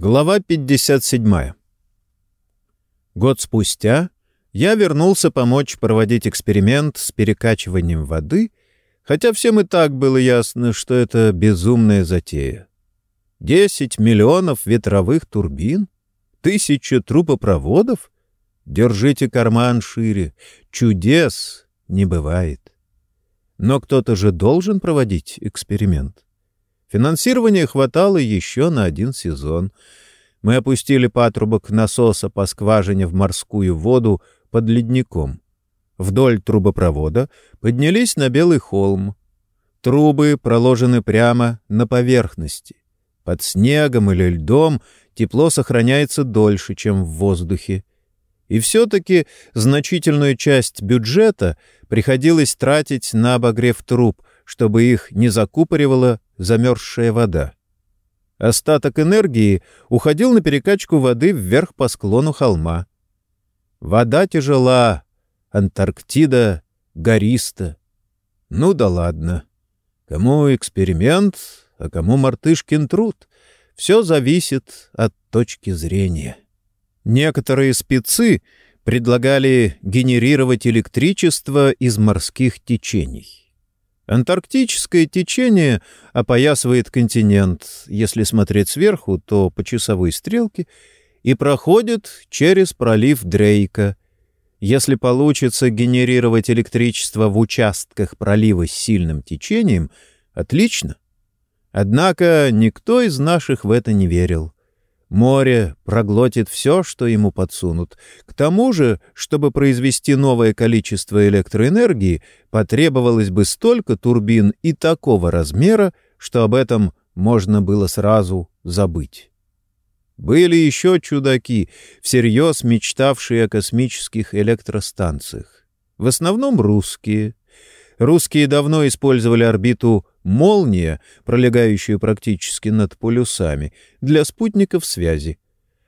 Глава 57. Год спустя я вернулся помочь проводить эксперимент с перекачиванием воды, хотя всем и так было ясно, что это безумная затея. Десять миллионов ветровых турбин? Тысяча трубопроводов? Держите карман шире. Чудес не бывает. Но кто-то же должен проводить эксперимент. Финансирования хватало еще на один сезон. Мы опустили патрубок насоса по скважине в морскую воду под ледником. Вдоль трубопровода поднялись на Белый холм. Трубы проложены прямо на поверхности. Под снегом или льдом тепло сохраняется дольше, чем в воздухе. И все-таки значительную часть бюджета приходилось тратить на обогрев труб, чтобы их не закупоривало замерзшая вода. Остаток энергии уходил на перекачку воды вверх по склону холма. Вода тяжела, Антарктида гориста. Ну да ладно. Кому эксперимент, а кому мартышкин труд. Все зависит от точки зрения. Некоторые спецы предлагали генерировать электричество из морских течений. Антарктическое течение опоясывает континент, если смотреть сверху, то по часовой стрелке, и проходит через пролив Дрейка. Если получится генерировать электричество в участках пролива с сильным течением, отлично. Однако никто из наших в это не верил. Море проглотит все, что ему подсунут. К тому же, чтобы произвести новое количество электроэнергии, потребовалось бы столько турбин и такого размера, что об этом можно было сразу забыть. Были еще чудаки, всерьез мечтавшие о космических электростанциях. В основном русские. Русские давно использовали орбиту молния, пролегающую практически над полюсами, для спутников связи.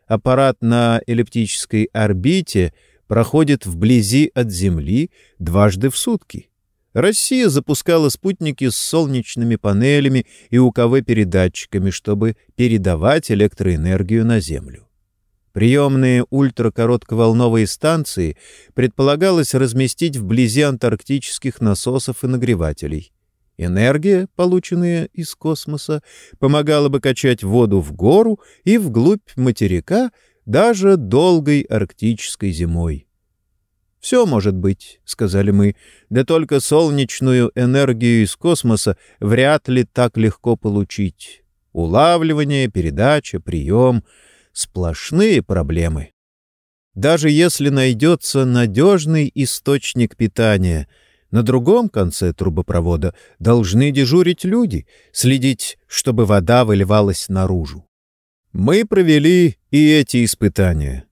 Аппарат на эллиптической орбите проходит вблизи от Земли дважды в сутки. Россия запускала спутники с солнечными панелями и УКВ-передатчиками, чтобы передавать электроэнергию на Землю. Приемные ультракоротковолновые станции предполагалось разместить вблизи антарктических насосов и нагревателей. Энергия, полученная из космоса, помогала бы качать воду в гору и вглубь материка даже долгой арктической зимой. «Все может быть», — сказали мы, — «да только солнечную энергию из космоса вряд ли так легко получить. Улавливание, передача, прием — сплошные проблемы». Даже если найдется надежный источник питания — на другом конце трубопровода должны дежурить люди, следить, чтобы вода выливалась наружу. Мы провели и эти испытания.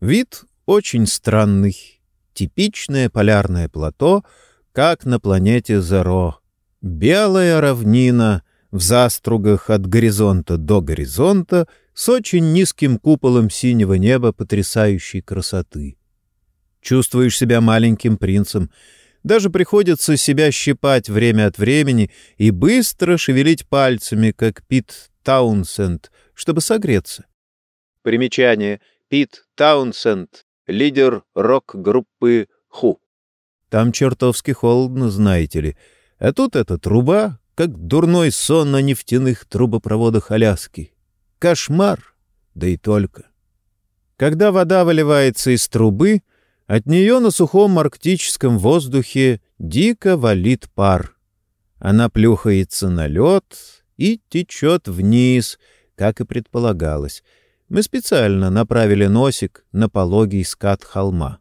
Вид очень странный. Типичное полярное плато, как на планете Зеро. Белая равнина в застругах от горизонта до горизонта с очень низким куполом синего неба потрясающей красоты. Чувствуешь себя маленьким принцем — даже приходится себя щипать время от времени и быстро шевелить пальцами, как Пит Таунсенд, чтобы согреться. Примечание. Пит Таунсенд, лидер рок-группы «Ху». Там чертовски холодно, знаете ли. А тут эта труба, как дурной сон на нефтяных трубопроводах Аляски. Кошмар, да и только. Когда вода выливается из трубы — от нее на сухом арктическом воздухе дико валит пар. Она плюхается на лед и течет вниз, как и предполагалось. Мы специально направили носик на пологий скат холма.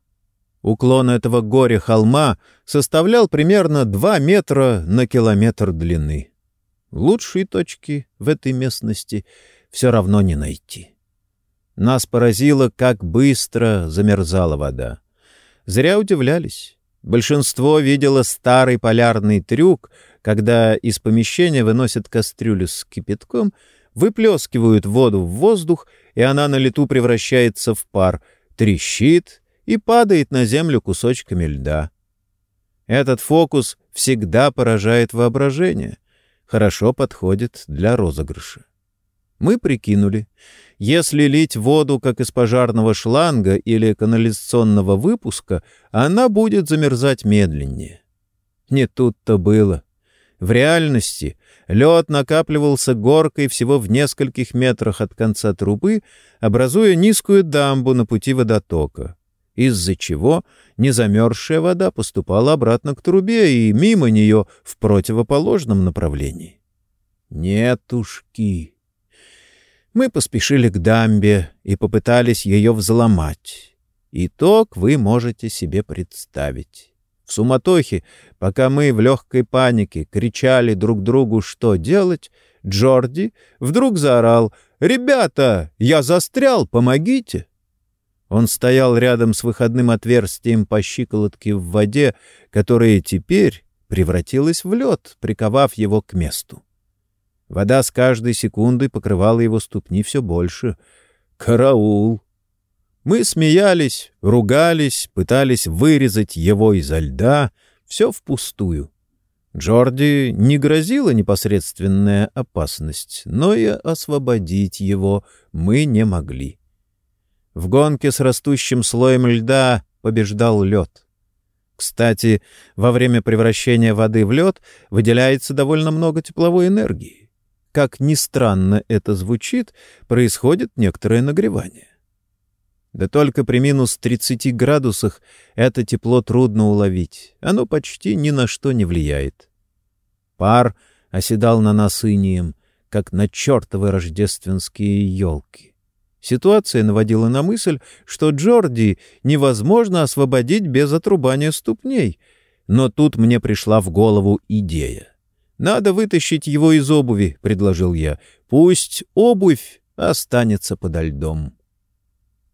Уклон этого горя холма составлял примерно 2 метра на километр длины. Лучшей точки в этой местности все равно не найти. Нас поразило, как быстро замерзала вода. Зря удивлялись. Большинство видело старый полярный трюк, когда из помещения выносят кастрюлю с кипятком, выплескивают воду в воздух, и она на лету превращается в пар, трещит и падает на землю кусочками льда. Этот фокус всегда поражает воображение, хорошо подходит для розыгрыша. Мы прикинули, если лить воду, как из пожарного шланга или канализационного выпуска, она будет замерзать медленнее. Не тут-то было. В реальности лед накапливался горкой всего в нескольких метрах от конца трубы, образуя низкую дамбу на пути водотока, из-за чего незамерзшая вода поступала обратно к трубе и мимо нее в противоположном направлении. Нетушки! Мы поспешили к дамбе и попытались ее взломать. Итог вы можете себе представить. В суматохе, пока мы в легкой панике кричали друг другу, что делать, Джорди вдруг заорал «Ребята, я застрял, помогите!» Он стоял рядом с выходным отверстием по щиколотке в воде, которая теперь превратилась в лед, приковав его к месту. Вода с каждой секундой покрывала его ступни все больше. «Караул!» Мы смеялись, ругались, пытались вырезать его изо льда. Все впустую. Джорди не грозила непосредственная опасность, но и освободить его мы не могли. В гонке с растущим слоем льда побеждал лед. Кстати, во время превращения воды в лед выделяется довольно много тепловой энергии. Как ни странно это звучит, происходит некоторое нагревание. Да только при минус 30 градусах это тепло трудно уловить. Оно почти ни на что не влияет. Пар оседал на нас инием, как на чертовы рождественские елки. Ситуация наводила на мысль, что Джорди невозможно освободить без отрубания ступней. Но тут мне пришла в голову идея. «Надо вытащить его из обуви», — предложил я. «Пусть обувь останется подо льдом».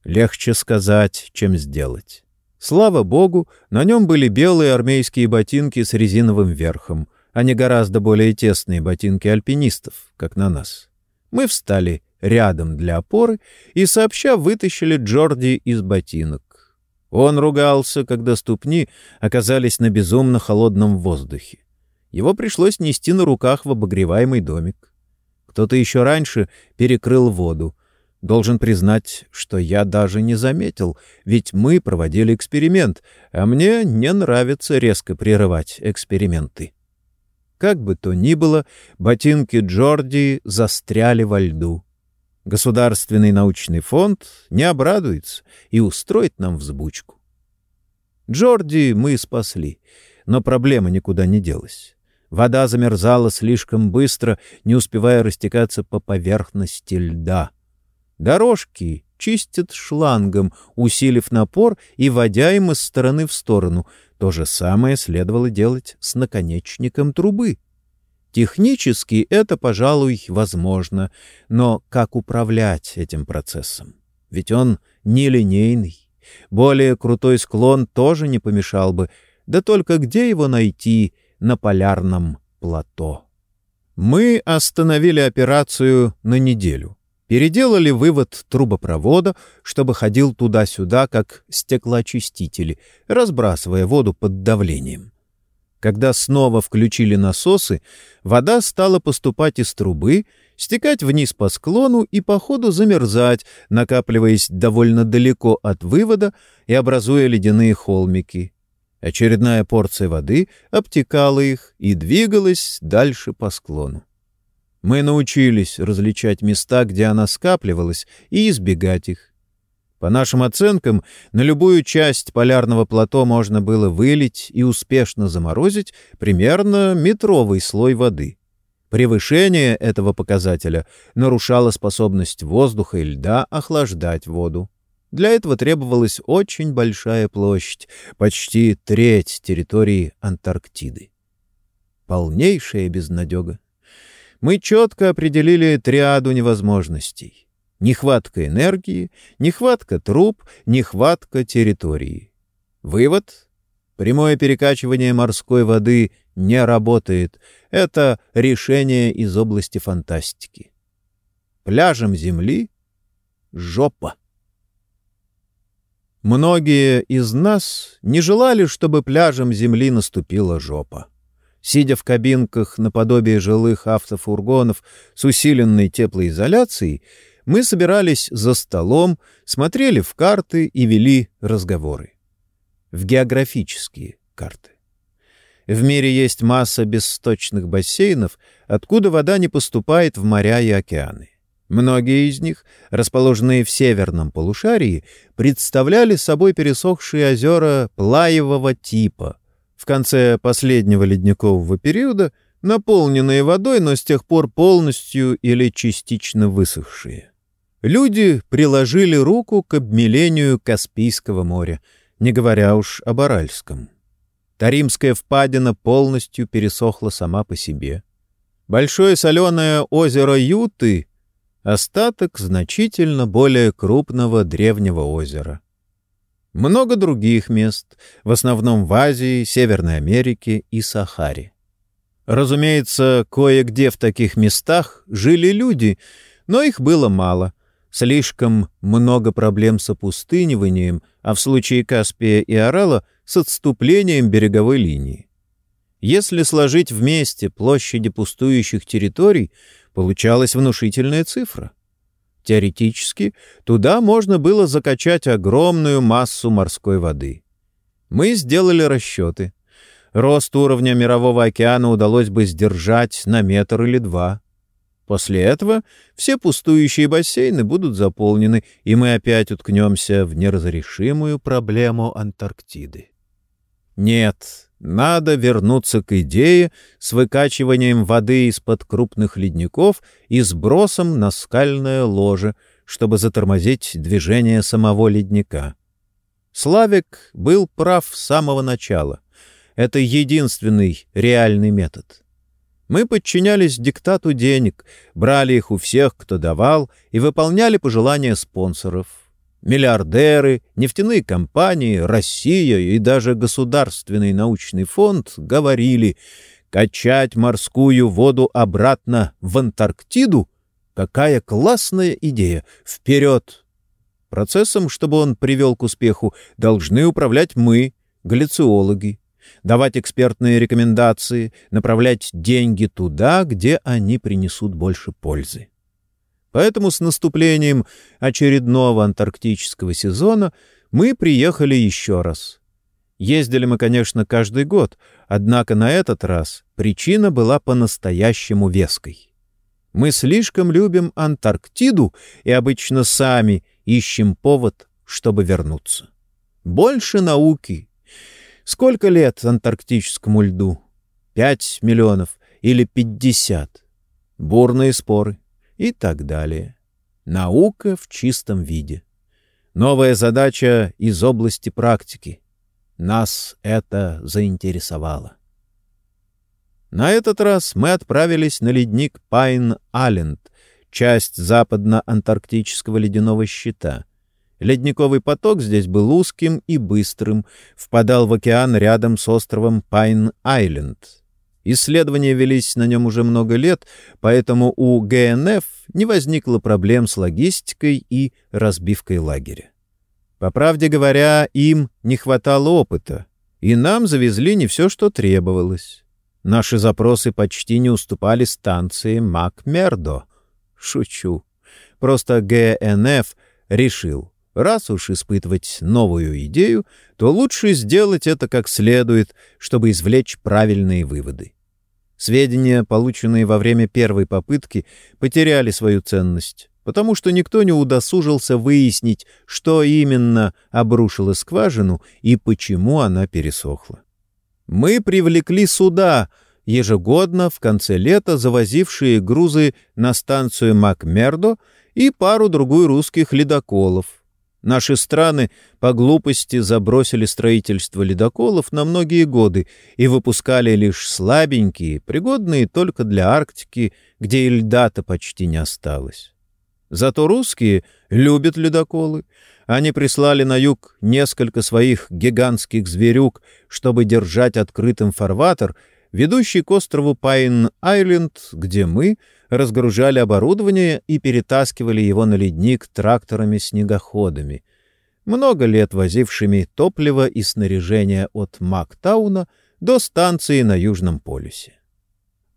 Легче сказать, чем сделать. Слава богу, на нем были белые армейские ботинки с резиновым верхом, а не гораздо более тесные ботинки альпинистов, как на нас. Мы встали рядом для опоры и сообща вытащили Джорди из ботинок. Он ругался, когда ступни оказались на безумно холодном воздухе. Его пришлось нести на руках в обогреваемый домик. Кто-то еще раньше перекрыл воду, Должен признать, что я даже не заметил, ведь мы проводили эксперимент, а мне не нравится резко прерывать эксперименты. Как бы то ни было, ботинки Джорди застряли во льду. Государственный научный фонд не обрадуется и устроит нам взбучку. Джорди мы спасли, но проблема никуда не делась. Вода замерзала слишком быстро, не успевая растекаться по поверхности льда — Дорожки чистят шлангом, усилив напор и водя им из стороны в сторону. То же самое следовало делать с наконечником трубы. Технически это, пожалуй, возможно, но как управлять этим процессом? Ведь он нелинейный. Более крутой склон тоже не помешал бы, да только где его найти на полярном плато? Мы остановили операцию на неделю переделали вывод трубопровода, чтобы ходил туда-сюда, как стеклоочистители, разбрасывая воду под давлением. Когда снова включили насосы, вода стала поступать из трубы, стекать вниз по склону и по ходу замерзать, накапливаясь довольно далеко от вывода и образуя ледяные холмики. Очередная порция воды обтекала их и двигалась дальше по склону. Мы научились различать места, где она скапливалась, и избегать их. По нашим оценкам, на любую часть полярного плато можно было вылить и успешно заморозить примерно метровый слой воды. Превышение этого показателя нарушало способность воздуха и льда охлаждать воду. Для этого требовалась очень большая площадь, почти треть территории Антарктиды. Полнейшая безнадега мы четко определили триаду невозможностей. Нехватка энергии, нехватка труб, нехватка территории. Вывод — прямое перекачивание морской воды не работает. Это решение из области фантастики. Пляжем Земли — жопа. Многие из нас не желали, чтобы пляжем Земли наступила жопа. Сидя в кабинках наподобие жилых автофургонов с усиленной теплоизоляцией, мы собирались за столом, смотрели в карты и вели разговоры. В географические карты. В мире есть масса бессточных бассейнов, откуда вода не поступает в моря и океаны. Многие из них, расположенные в северном полушарии, представляли собой пересохшие озера плаевого типа. В конце последнего ледникового периода наполненные водой, но с тех пор полностью или частично высохшие. Люди приложили руку к обмелению Каспийского моря, не говоря уж об Аральском. Таримская впадина полностью пересохла сама по себе. Большое соленое озеро Юты — остаток значительно более крупного древнего озера. Много других мест, в основном в Азии, Северной Америке и Сахаре. Разумеется, кое-где в таких местах жили люди, но их было мало. Слишком много проблем с опустыниванием, а в случае Каспия и Орала с отступлением береговой линии. Если сложить вместе площади пустующих территорий, получалась внушительная цифра. Теоретически, туда можно было закачать огромную массу морской воды. Мы сделали расчеты. Рост уровня Мирового океана удалось бы сдержать на метр или два. После этого все пустующие бассейны будут заполнены, и мы опять уткнемся в неразрешимую проблему Антарктиды. Нет, надо вернуться к идее с выкачиванием воды из-под крупных ледников и сбросом на скальное ложе, чтобы затормозить движение самого ледника. Славик был прав с самого начала. Это единственный реальный метод. Мы подчинялись диктату денег, брали их у всех, кто давал, и выполняли пожелания спонсоров — Миллиардеры, нефтяные компании, Россия и даже Государственный научный фонд говорили, качать морскую воду обратно в Антарктиду — какая классная идея! Вперед! Процессом, чтобы он привел к успеху, должны управлять мы, галлициологи, давать экспертные рекомендации, направлять деньги туда, где они принесут больше пользы. Поэтому с наступлением очередного антарктического сезона мы приехали еще раз. Ездили мы, конечно, каждый год, однако на этот раз причина была по-настоящему веской. Мы слишком любим Антарктиду и обычно сами ищем повод, чтобы вернуться. Больше науки. Сколько лет антарктическому льду? Пять миллионов или пятьдесят? Бурные споры и так далее. Наука в чистом виде. Новая задача из области практики. Нас это заинтересовало. На этот раз мы отправились на ледник Пайн-Айленд, часть западно-антарктического ледяного щита. Ледниковый поток здесь был узким и быстрым, впадал в океан рядом с островом Пайн-Айленд. Исследования велись на нем уже много лет, поэтому у ГНФ не возникло проблем с логистикой и разбивкой лагеря. По правде говоря, им не хватало опыта, и нам завезли не все, что требовалось. Наши запросы почти не уступали станции Макмердо. Шучу. Просто ГНФ решил, раз уж испытывать новую идею, то лучше сделать это как следует, чтобы извлечь правильные выводы. Сведения, полученные во время первой попытки, потеряли свою ценность, потому что никто не удосужился выяснить, что именно обрушило скважину и почему она пересохла. Мы привлекли суда, ежегодно в конце лета завозившие грузы на станцию Макмердо и пару-другую русских ледоколов — Наши страны по глупости забросили строительство ледоколов на многие годы и выпускали лишь слабенькие, пригодные только для Арктики, где и льда-то почти не осталось. Зато русские любят ледоколы. Они прислали на юг несколько своих гигантских зверюк, чтобы держать открытым фарватер, ведущий к острову Пайн-Айленд, где мы — разгружали оборудование и перетаскивали его на ледник тракторами-снегоходами, много лет возившими топливо и снаряжение от Мактауна до станции на Южном полюсе.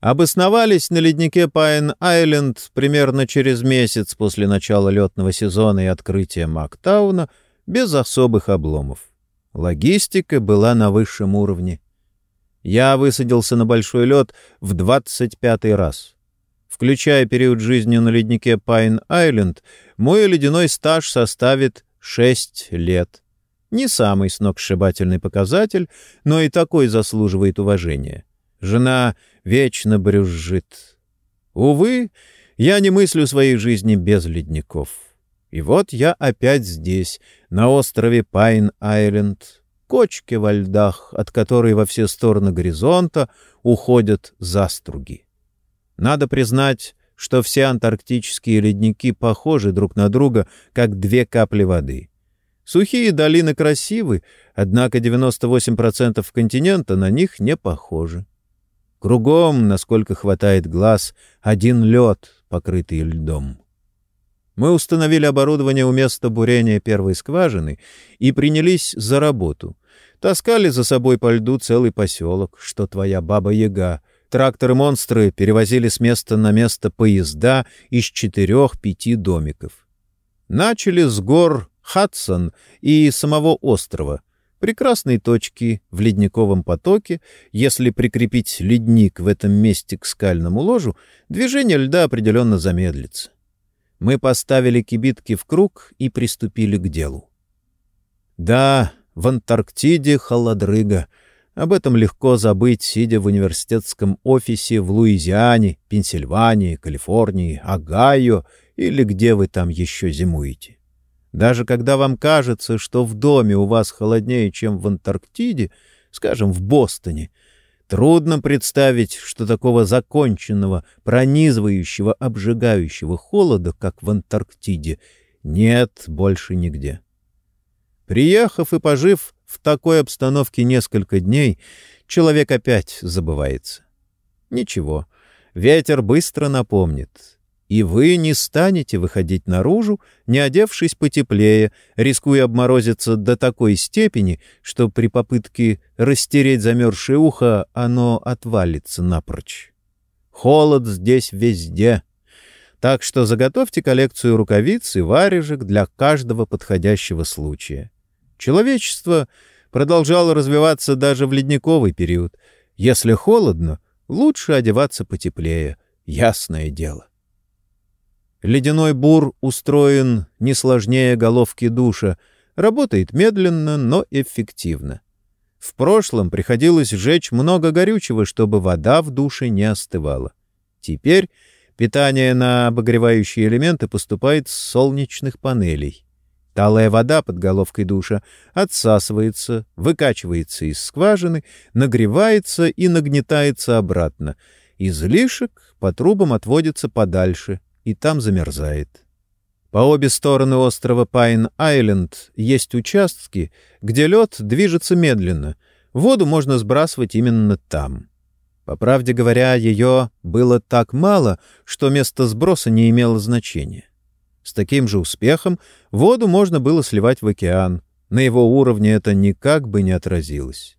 Обосновались на леднике Пайн-Айленд примерно через месяц после начала летного сезона и открытия Мактауна без особых обломов. Логистика была на высшем уровне. Я высадился на большой лед в 25-й раз. Включая период жизни на леднике Пайн-Айленд, мой ледяной стаж составит 6 лет. Не самый сногсшибательный показатель, но и такой заслуживает уважения. Жена вечно брюзжит. Увы, я не мыслю своей жизни без ледников. И вот я опять здесь, на острове Пайн-Айленд, кочке во льдах, от которой во все стороны горизонта уходят заструги. Надо признать, что все антарктические ледники похожи друг на друга, как две капли воды. Сухие долины красивы, однако 98% континента на них не похожи. Кругом, насколько хватает глаз, один лед, покрытый льдом. Мы установили оборудование у места бурения первой скважины и принялись за работу. Таскали за собой по льду целый поселок, что твоя баба-яга. Тракторы-монстры перевозили с места на место поезда из четырех-пяти домиков. Начали с гор Хадсон и самого острова. Прекрасные точки в ледниковом потоке. Если прикрепить ледник в этом месте к скальному ложу, движение льда определенно замедлится мы поставили кибитки в круг и приступили к делу. Да, в Антарктиде холодрыга. Об этом легко забыть, сидя в университетском офисе в Луизиане, Пенсильвании, Калифорнии, Огайо или где вы там еще зимуете. Даже когда вам кажется, что в доме у вас холоднее, чем в Антарктиде, скажем, в Бостоне — Трудно представить, что такого законченного, пронизывающего, обжигающего холода, как в Антарктиде, нет больше нигде. Приехав и пожив в такой обстановке несколько дней, человек опять забывается. Ничего, ветер быстро напомнит и вы не станете выходить наружу, не одевшись потеплее, рискуя обморозиться до такой степени, что при попытке растереть замерзшее ухо оно отвалится напрочь. Холод здесь везде. Так что заготовьте коллекцию рукавиц и варежек для каждого подходящего случая. Человечество продолжало развиваться даже в ледниковый период. Если холодно, лучше одеваться потеплее, ясное дело. Ледяной бур устроен не сложнее головки душа, работает медленно, но эффективно. В прошлом приходилось сжечь много горючего, чтобы вода в душе не остывала. Теперь питание на обогревающие элементы поступает с солнечных панелей. Талая вода под головкой душа отсасывается, выкачивается из скважины, нагревается и нагнетается обратно. Излишек по трубам отводится подальше, и там замерзает. По обе стороны острова Пайн-Айленд есть участки, где лед движется медленно. Воду можно сбрасывать именно там. По правде говоря, ее было так мало, что место сброса не имело значения. С таким же успехом воду можно было сливать в океан. На его уровне это никак бы не отразилось.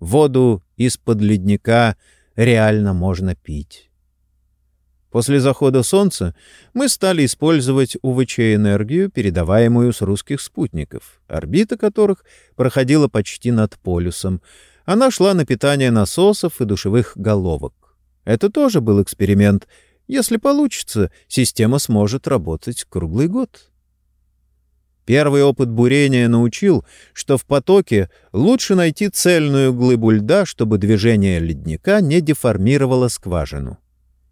Воду из-под ледника реально можно пить. После захода Солнца мы стали использовать УВЧ-энергию, передаваемую с русских спутников, орбита которых проходила почти над полюсом. Она шла на питание насосов и душевых головок. Это тоже был эксперимент. Если получится, система сможет работать круглый год. Первый опыт бурения научил, что в потоке лучше найти цельную глыбу льда, чтобы движение ледника не деформировало скважину.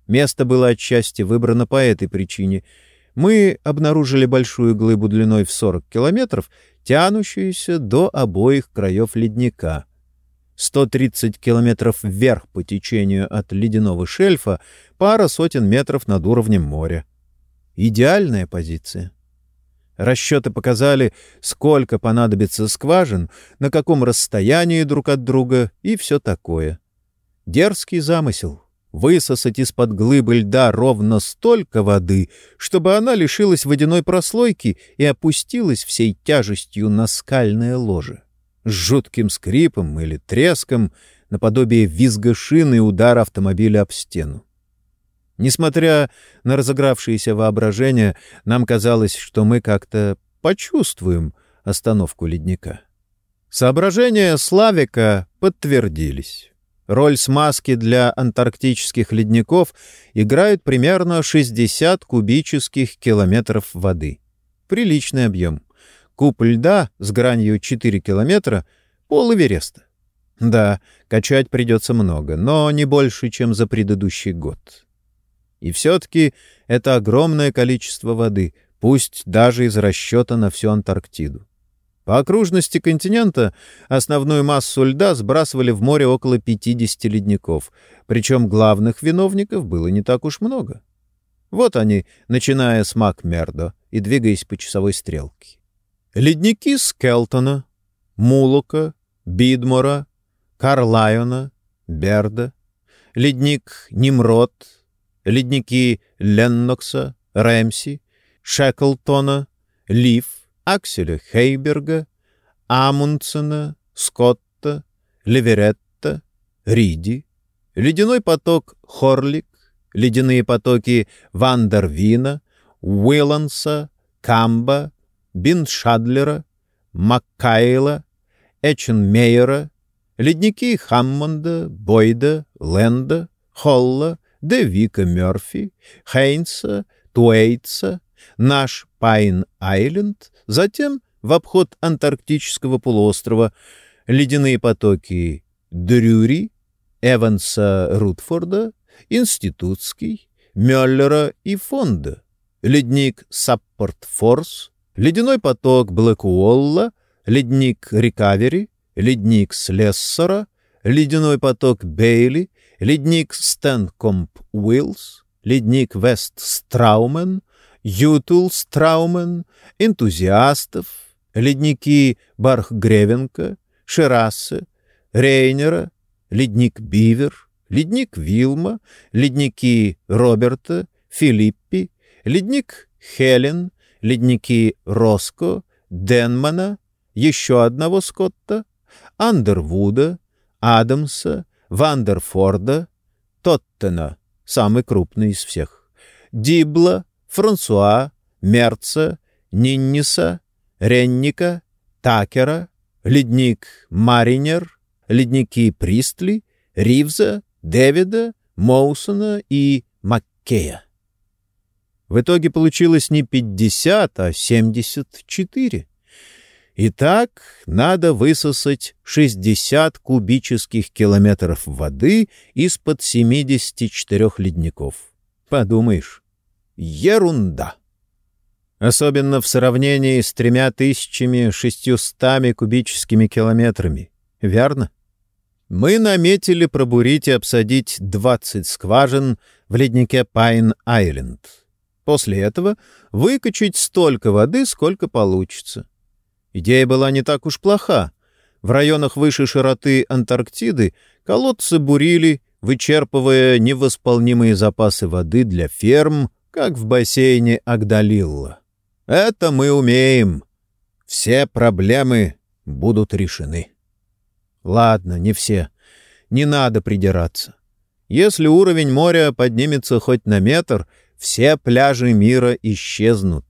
Место было отчасти выбрано по этой причине. Мы обнаружили большую глыбу длиной в 40 километров, тянущуюся до обоих краев ледника. 130 километров вверх по течению от ледяного шельфа, пара сотен метров над уровнем моря. Идеальная позиция. Расчеты показали, сколько понадобится скважин, на каком расстоянии друг от друга и все такое. Дерзкий замысел, высосать из-под глыбы льда ровно столько воды, чтобы она лишилась водяной прослойки и опустилась всей тяжестью на скальное ложе. С жутким скрипом или треском наподобие визга шины и удара автомобиля об стену. Несмотря на разыгравшееся воображение, нам казалось, что мы как-то почувствуем остановку ледника. Соображения Славика подтвердились. Роль смазки для антарктических ледников играет примерно 60 кубических километров воды. Приличный объем. Куб льда с гранью 4 километра — пол Эвереста. Да, качать придется много, но не больше, чем за предыдущий год. И все-таки это огромное количество воды, пусть даже из расчета на всю Антарктиду. По окружности континента основную массу льда сбрасывали в море около 50 ледников, причем главных виновников было не так уж много. Вот они, начиная с Макмердо и двигаясь по часовой стрелке. Ледники Скелтона, Мулока, Бидмора, Карлайона, Берда, ледник Nimrod ледники Леннокса, Рэмси, Шеклтона, Лив, Акселя Хейберга, Амундсена, Скотта, Леверетта, Риди, ледяной поток Хорлик, ледяные потоки Вандервина, Уилланса, Камба, Биншадлера, Маккайла, Эченмейера, ледники Хаммонда, Бойда, Ленда, Холла, Девика Мёрфи, Хейнса, Туэйтса, наш Пайн-Айленд, затем в обход Антарктического полуострова ледяные потоки Дрюри, Эванса Рутфорда, Институтский, Мюллера и Фонда, ледник Саппорт-Форс, ледяной поток Блэкуолла, ледник Рекавери, ледник Слессора, ледяной поток Бейли, ледник Стэнкомп Уиллс, ледник Вест Страумен, Ютул Страумен, энтузиастов, ледники Бархгревенка, Шерассе, Рейнера, ледник Бивер, ледник Вилма, ледники Роберта, Филиппи, ледник Хелен, ледники Роско, Денмана, еще одного Скотта, Андервуда, Адамса, Вандерфорда, Тоттена, самый крупный из всех, Дибла, Франсуа, Мерца, Нинниса, Ренника, Такера, ледник Маринер, ледники Пристли, Ривза, Дэвида, Моусона и Маккея. В итоге получилось не 50, а 74. Итак, надо высосать 60 кубических километров воды из-под 74 ледников. Подумаешь, ерунда. Особенно в сравнении с тремя тысячами шестьюстами кубическими километрами. Верно? Мы наметили пробурить и обсадить 20 скважин в леднике Пайн-Айленд. После этого выкачать столько воды, сколько получится. Идея была не так уж плоха. В районах выше широты Антарктиды колодцы бурили, вычерпывая невосполнимые запасы воды для ферм, как в бассейне Агдалилла. Это мы умеем. Все проблемы будут решены. Ладно, не все. Не надо придираться. Если уровень моря поднимется хоть на метр, все пляжи мира исчезнут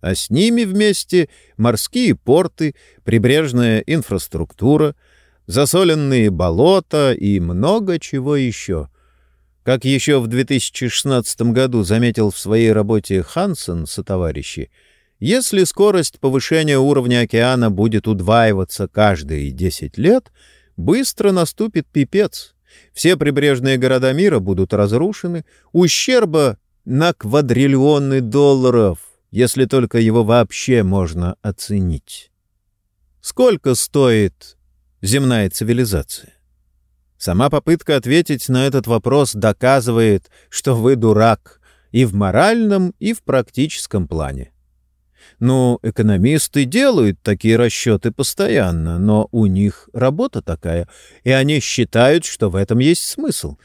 а с ними вместе морские порты, прибрежная инфраструктура, засоленные болота и много чего еще. Как еще в 2016 году заметил в своей работе Хансен со товарищи, если скорость повышения уровня океана будет удваиваться каждые 10 лет, быстро наступит пипец. Все прибрежные города мира будут разрушены, ущерба на квадриллионы долларов — если только его вообще можно оценить. Сколько стоит земная цивилизация? Сама попытка ответить на этот вопрос доказывает, что вы дурак и в моральном, и в практическом плане. Ну, экономисты делают такие расчеты постоянно, но у них работа такая, и они считают, что в этом есть смысл.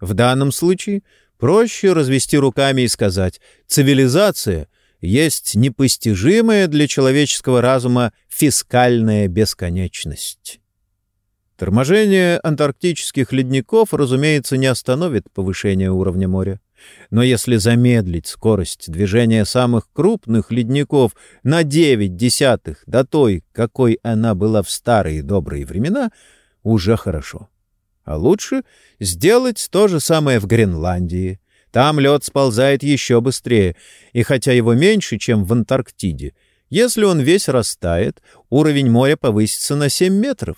В данном случае проще развести руками и сказать «цивилизация — есть непостижимая для человеческого разума фискальная бесконечность. Торможение антарктических ледников, разумеется, не остановит повышение уровня моря. Но если замедлить скорость движения самых крупных ледников на 9 десятых до той, какой она была в старые добрые времена, уже хорошо. А лучше сделать то же самое в Гренландии. Там лед сползает еще быстрее, и хотя его меньше, чем в Антарктиде, если он весь растает, уровень моря повысится на 7 метров.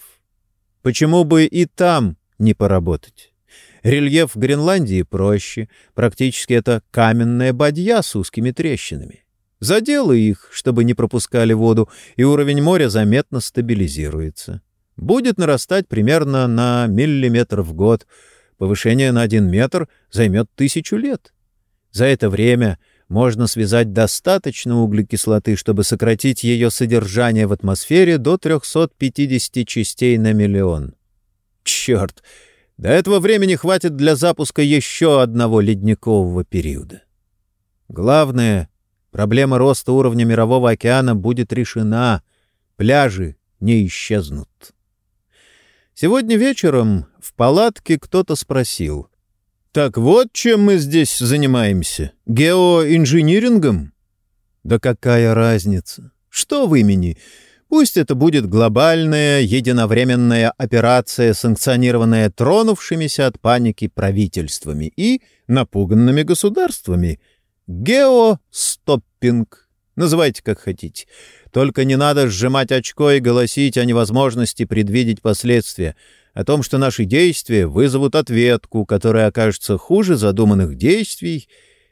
Почему бы и там не поработать? Рельеф Гренландии проще, практически это каменная бадья с узкими трещинами. Заделай их, чтобы не пропускали воду, и уровень моря заметно стабилизируется. Будет нарастать примерно на миллиметр в год. Повышение на один метр займет тысячу лет. За это время можно связать достаточно углекислоты, чтобы сократить ее содержание в атмосфере до 350 частей на миллион. Черт! До этого времени хватит для запуска еще одного ледникового периода. Главное, проблема роста уровня Мирового океана будет решена, пляжи не исчезнут. Сегодня вечером в палатке кто-то спросил — так вот чем мы здесь занимаемся. Геоинжинирингом? Да какая разница? Что в имени? Пусть это будет глобальная, единовременная операция, санкционированная тронувшимися от паники правительствами и напуганными государствами. Геостоппинг. Называйте как хотите. Только не надо сжимать очко и голосить о невозможности предвидеть последствия — о том, что наши действия вызовут ответку, которая окажется хуже задуманных действий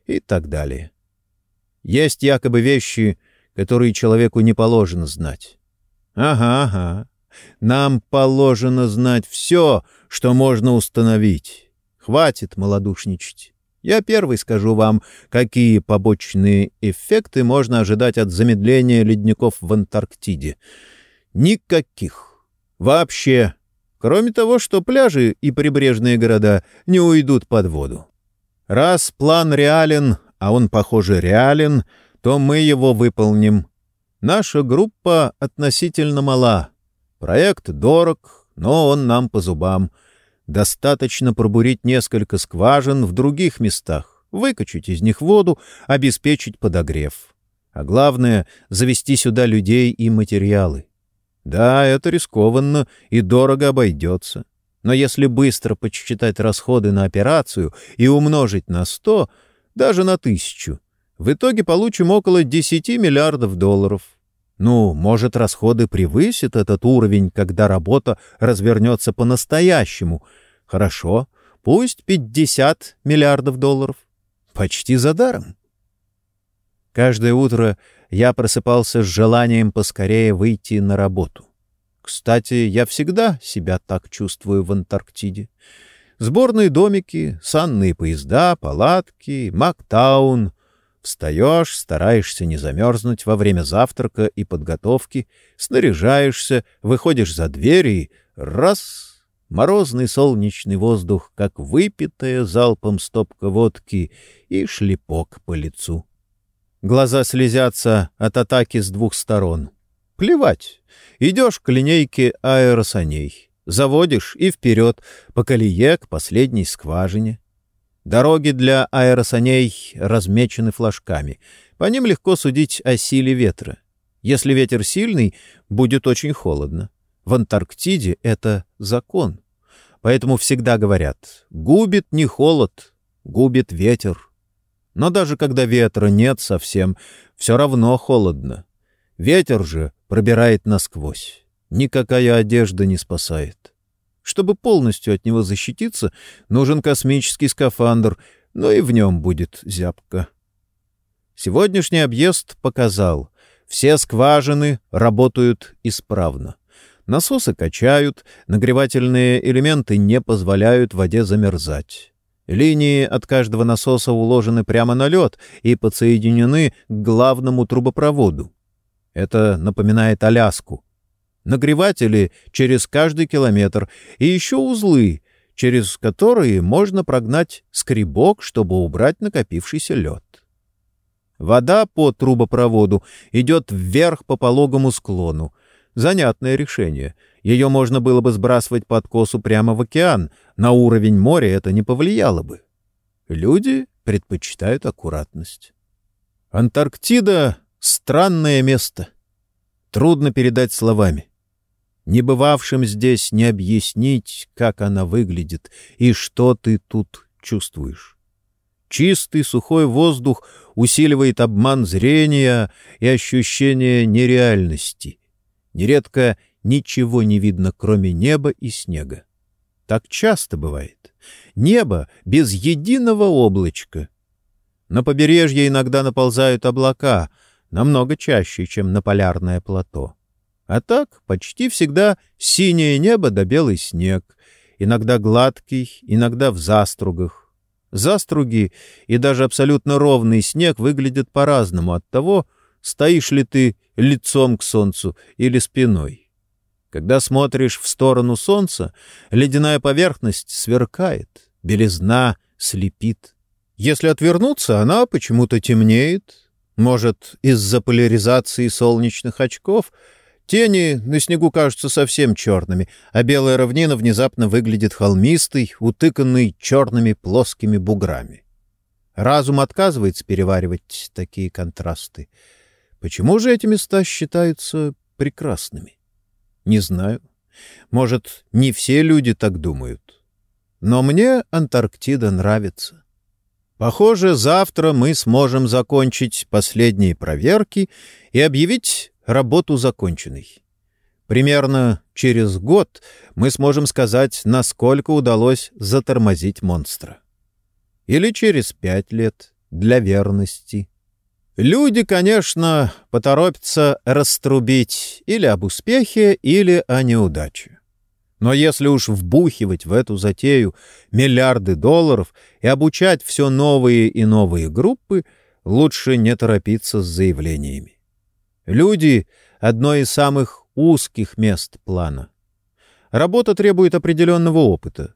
и так далее. Есть якобы вещи, которые человеку не положено знать. Ага, ага. Нам положено знать все, что можно установить. Хватит малодушничать. Я первый скажу вам, какие побочные эффекты можно ожидать от замедления ледников в Антарктиде. Никаких. Вообще Кроме того, что пляжи и прибрежные города не уйдут под воду. Раз план реален, а он, похоже, реален, то мы его выполним. Наша группа относительно мала. Проект дорог, но он нам по зубам. Достаточно пробурить несколько скважин в других местах, выкачать из них воду, обеспечить подогрев. А главное — завести сюда людей и материалы. Да, это рискованно и дорого обойдется. Но если быстро подсчитать расходы на операцию и умножить на 100, даже на тысячу, в итоге получим около 10 миллиардов долларов. Ну, может, расходы превысят этот уровень, когда работа развернется по-настоящему. Хорошо, пусть 50 миллиардов долларов. Почти за даром. Каждое утро я просыпался с желанием поскорее выйти на работу. Кстати, я всегда себя так чувствую в Антарктиде. Сборные домики, санные поезда, палатки, Мактаун. Встаешь, стараешься не замерзнуть во время завтрака и подготовки, снаряжаешься, выходишь за дверь и раз — морозный солнечный воздух, как выпитая залпом стопка водки и шлепок по лицу. Глаза слезятся от атаки с двух сторон. Плевать. Идешь к линейке аэросаней. Заводишь и вперед, по колее к последней скважине. Дороги для аэросаней размечены флажками. По ним легко судить о силе ветра. Если ветер сильный, будет очень холодно. В Антарктиде это закон. Поэтому всегда говорят, губит не холод, губит ветер. Но даже когда ветра нет совсем, все равно холодно. Ветер же пробирает насквозь. Никакая одежда не спасает. Чтобы полностью от него защититься, нужен космический скафандр, но и в нем будет зябко. Сегодняшний объезд показал, все скважины работают исправно. Насосы качают, нагревательные элементы не позволяют воде замерзать. Линии от каждого насоса уложены прямо на лед и подсоединены к главному трубопроводу. Это напоминает Аляску. Нагреватели через каждый километр и еще узлы, через которые можно прогнать скребок, чтобы убрать накопившийся лед. Вода по трубопроводу идет вверх по пологому склону. Занятное решение. Ее можно было бы сбрасывать под косу прямо в океан. На уровень моря это не повлияло бы. Люди предпочитают аккуратность. Антарктида — странное место. Трудно передать словами. Не бывавшим здесь не объяснить, как она выглядит и что ты тут чувствуешь. Чистый сухой воздух усиливает обман зрения и ощущение нереальности. Нередко ничего не видно, кроме неба и снега. Так часто бывает. Небо без единого облачка. На побережье иногда наползают облака, намного чаще, чем на полярное плато. А так почти всегда синее небо да белый снег, иногда гладкий, иногда в застругах. Заструги и даже абсолютно ровный снег выглядят по-разному от того, стоишь ли ты лицом к солнцу или спиной. Когда смотришь в сторону солнца, ледяная поверхность сверкает, белизна слепит. Если отвернуться, она почему-то темнеет. Может, из-за поляризации солнечных очков — Тени на снегу кажутся совсем черными, а белая равнина внезапно выглядит холмистой, утыканной черными плоскими буграми. Разум отказывается переваривать такие контрасты. Почему же эти места считаются прекрасными? Не знаю. Может, не все люди так думают. Но мне Антарктида нравится. Похоже, завтра мы сможем закончить последние проверки и объявить работу законченной. Примерно через год мы сможем сказать, насколько удалось затормозить монстра. Или через пять лет для верности. Люди, конечно, поторопятся раструбить или об успехе, или о неудаче. Но если уж вбухивать в эту затею миллиарды долларов и обучать все новые и новые группы, лучше не торопиться с заявлениями. Люди — одно из самых узких мест плана. Работа требует определенного опыта.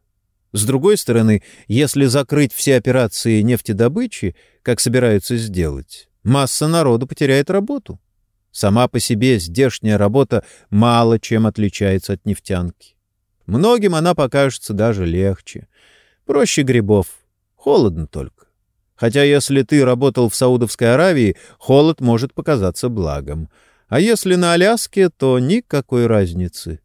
С другой стороны, если закрыть все операции нефтедобычи, как собираются сделать, масса народу потеряет работу. Сама по себе здешняя работа мало чем отличается от нефтянки. Многим она покажется даже легче. Проще грибов. Холодно только. Хотя если ты работал в Саудовской Аравии, холод может показаться благом. А если на Аляске, то никакой разницы.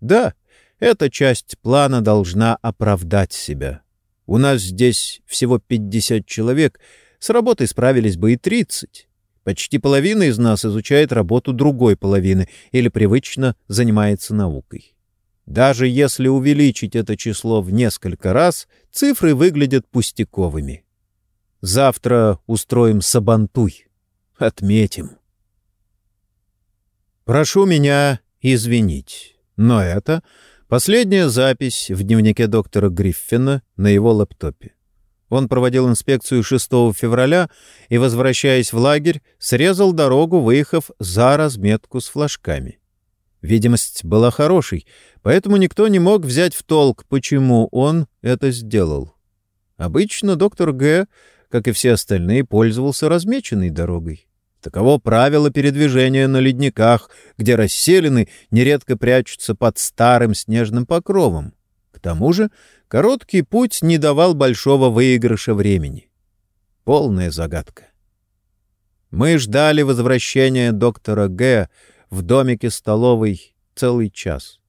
Да, эта часть плана должна оправдать себя. У нас здесь всего 50 человек, с работой справились бы и 30. Почти половина из нас изучает работу другой половины или привычно занимается наукой. Даже если увеличить это число в несколько раз, цифры выглядят пустяковыми. Завтра устроим сабантуй. Отметим. Прошу меня извинить, но это последняя запись в дневнике доктора Гриффина на его лэптопе. Он проводил инспекцию 6 февраля и, возвращаясь в лагерь, срезал дорогу, выехав за разметку с флажками. Видимость была хорошей, поэтому никто не мог взять в толк, почему он это сделал. Обычно доктор Г как и все остальные, пользовался размеченной дорогой. Таково правило передвижения на ледниках, где расселены нередко прячутся под старым снежным покровом. К тому же короткий путь не давал большого выигрыша времени. Полная загадка. Мы ждали возвращения доктора Г. в домике столовой целый час.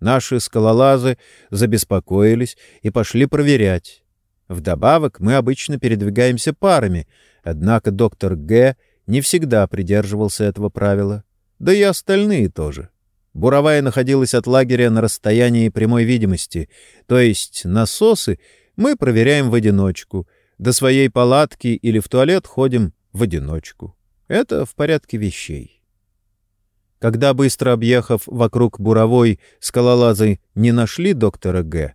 Наши скалолазы забеспокоились и пошли проверять. Вдобавок мы обычно передвигаемся парами, однако доктор Г. не всегда придерживался этого правила. Да и остальные тоже. Буровая находилась от лагеря на расстоянии прямой видимости, то есть насосы мы проверяем в одиночку, до своей палатки или в туалет ходим в одиночку. Это в порядке вещей. Когда, быстро объехав вокруг буровой, скалолазы не нашли доктора Г.,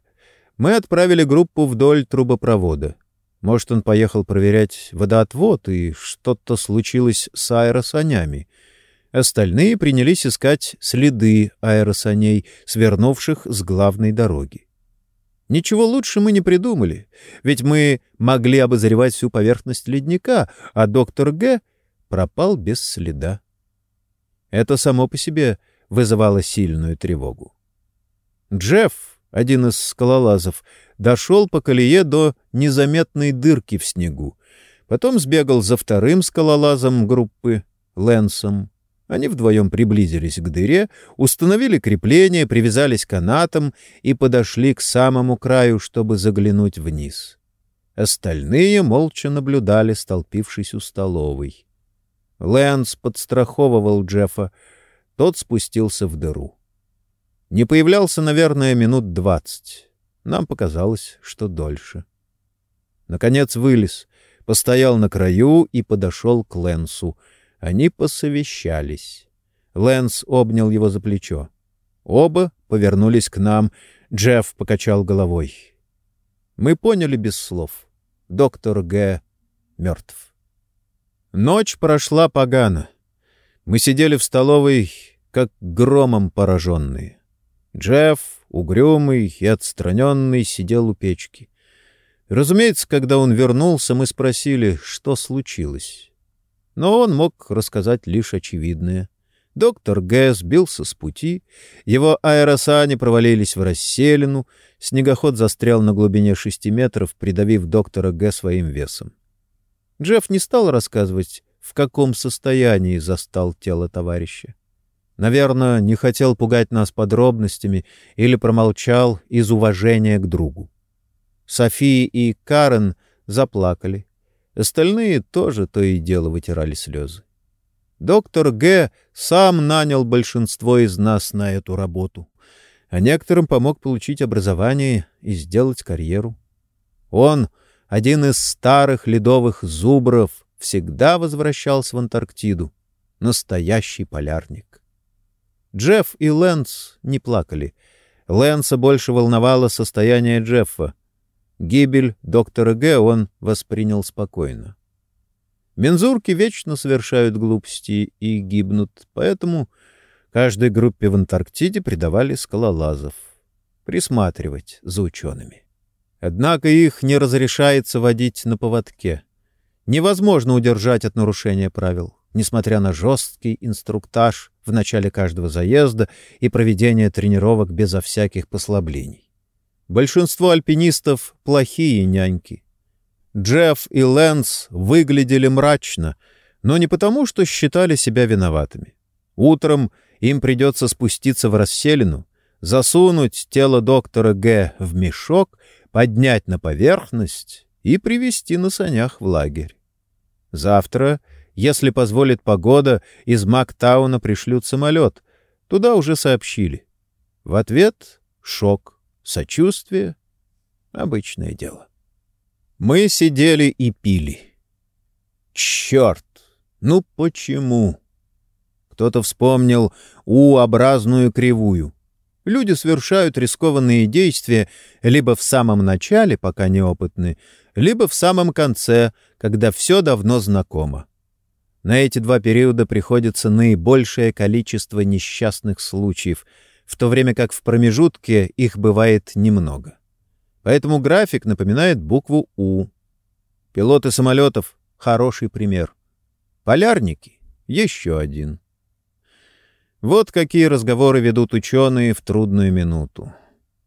мы отправили группу вдоль трубопровода. Может, он поехал проверять водоотвод, и что-то случилось с аэросанями. Остальные принялись искать следы аэросаней, свернувших с главной дороги. Ничего лучше мы не придумали, ведь мы могли обозревать всю поверхность ледника, а доктор Г. пропал без следа. Это само по себе вызывало сильную тревогу. Джефф, один из скалолазов, дошел по колее до незаметной дырки в снегу. Потом сбегал за вторым скалолазом группы, Лэнсом. Они вдвоем приблизились к дыре, установили крепление, привязались канатом и подошли к самому краю, чтобы заглянуть вниз. Остальные молча наблюдали, столпившись у столовой. Лэнс подстраховывал Джеффа. Тот спустился в дыру. Не появлялся, наверное, минут двадцать. Нам показалось, что дольше. Наконец вылез, постоял на краю и подошел к Лэнсу. Они посовещались. Лэнс обнял его за плечо. Оба повернулись к нам. Джефф покачал головой. Мы поняли без слов. Доктор Г. мертв. Ночь прошла погано. Мы сидели в столовой, как громом пораженные. Джефф, угрюмый и отстраненный, сидел у печки. Разумеется, когда он вернулся, мы спросили, что случилось. Но он мог рассказать лишь очевидное. Доктор Г. сбился с пути, его аэросани провалились в расселину, снегоход застрял на глубине шести метров, придавив доктора Г. своим весом. Джефф не стал рассказывать, в каком состоянии застал тело товарища. Наверное, не хотел пугать нас подробностями или промолчал из уважения к другу. София и Карен заплакали. Остальные тоже то и дело вытирали слезы. Доктор Г. сам нанял большинство из нас на эту работу, а некоторым помог получить образование и сделать карьеру. Он, один из старых ледовых зубров, всегда возвращался в Антарктиду. Настоящий полярник. Джефф и Лэнс не плакали. Лэнса больше волновало состояние Джеффа. Гибель доктора Г. он воспринял спокойно. Мензурки вечно совершают глупости и гибнут, поэтому каждой группе в Антарктиде придавали скалолазов. Присматривать за учеными. Однако их не разрешается водить на поводке. Невозможно удержать от нарушения правил несмотря на жесткий инструктаж в начале каждого заезда и проведение тренировок безо всяких послаблений. Большинство альпинистов — плохие няньки. Джефф и Лэнс выглядели мрачно, но не потому, что считали себя виноватыми. Утром им придется спуститься в расселину, засунуть тело доктора Г. в мешок, поднять на поверхность и привести на санях в лагерь. Завтра если позволит погода, из Мактауна пришлют самолет. Туда уже сообщили. В ответ — шок, сочувствие. Обычное дело. Мы сидели и пили. Черт! Ну почему? Кто-то вспомнил У-образную кривую. Люди совершают рискованные действия либо в самом начале, пока неопытны, либо в самом конце, когда все давно знакомо. На эти два периода приходится наибольшее количество несчастных случаев, в то время как в промежутке их бывает немного. Поэтому график напоминает букву «У». Пилоты самолетов — хороший пример. Полярники — еще один. Вот какие разговоры ведут ученые в трудную минуту.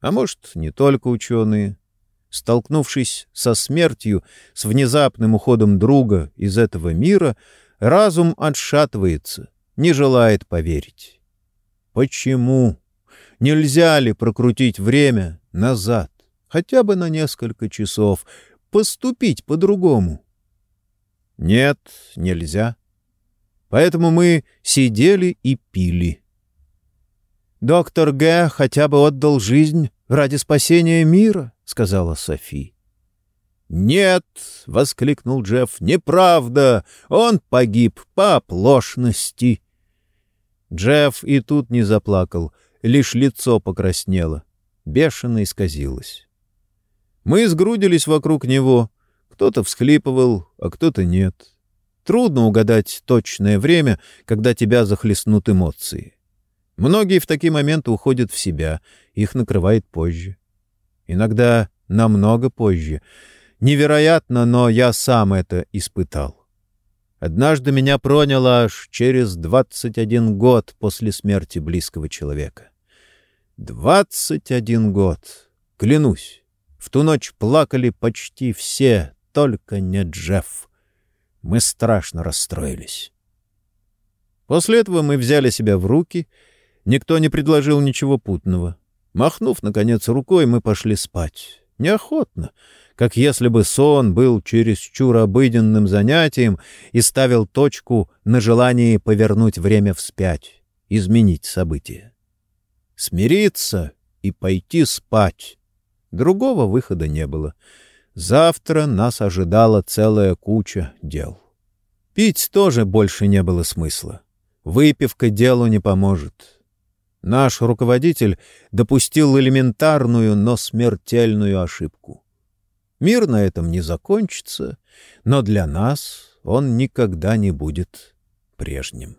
А может, не только ученые. Столкнувшись со смертью, с внезапным уходом друга из этого мира — Разум отшатывается, не желает поверить. Почему? Нельзя ли прокрутить время назад, хотя бы на несколько часов, поступить по-другому? Нет, нельзя. Поэтому мы сидели и пили. «Доктор Г. хотя бы отдал жизнь ради спасения мира», — сказала Софи. «Нет!» — воскликнул Джефф. «Неправда! Он погиб по оплошности!» Джефф и тут не заплакал, лишь лицо покраснело, бешено исказилось. Мы сгрудились вокруг него. Кто-то всхлипывал, а кто-то нет. Трудно угадать точное время, когда тебя захлестнут эмоции. Многие в такие моменты уходят в себя, их накрывает позже. Иногда намного позже — Невероятно, но я сам это испытал. Однажды меня проняло аж через 21 год после смерти близкого человека. 21 год! Клянусь, в ту ночь плакали почти все, только не Джефф. Мы страшно расстроились. После этого мы взяли себя в руки, никто не предложил ничего путного. Махнув, наконец, рукой, мы пошли спать. Неохотно, как если бы сон был чересчур обыденным занятием и ставил точку на желании повернуть время вспять, изменить события. Смириться и пойти спать. Другого выхода не было. Завтра нас ожидала целая куча дел. Пить тоже больше не было смысла. Выпивка делу не поможет. Наш руководитель допустил элементарную, но смертельную ошибку. Мир на этом не закончится, но для нас он никогда не будет прежним.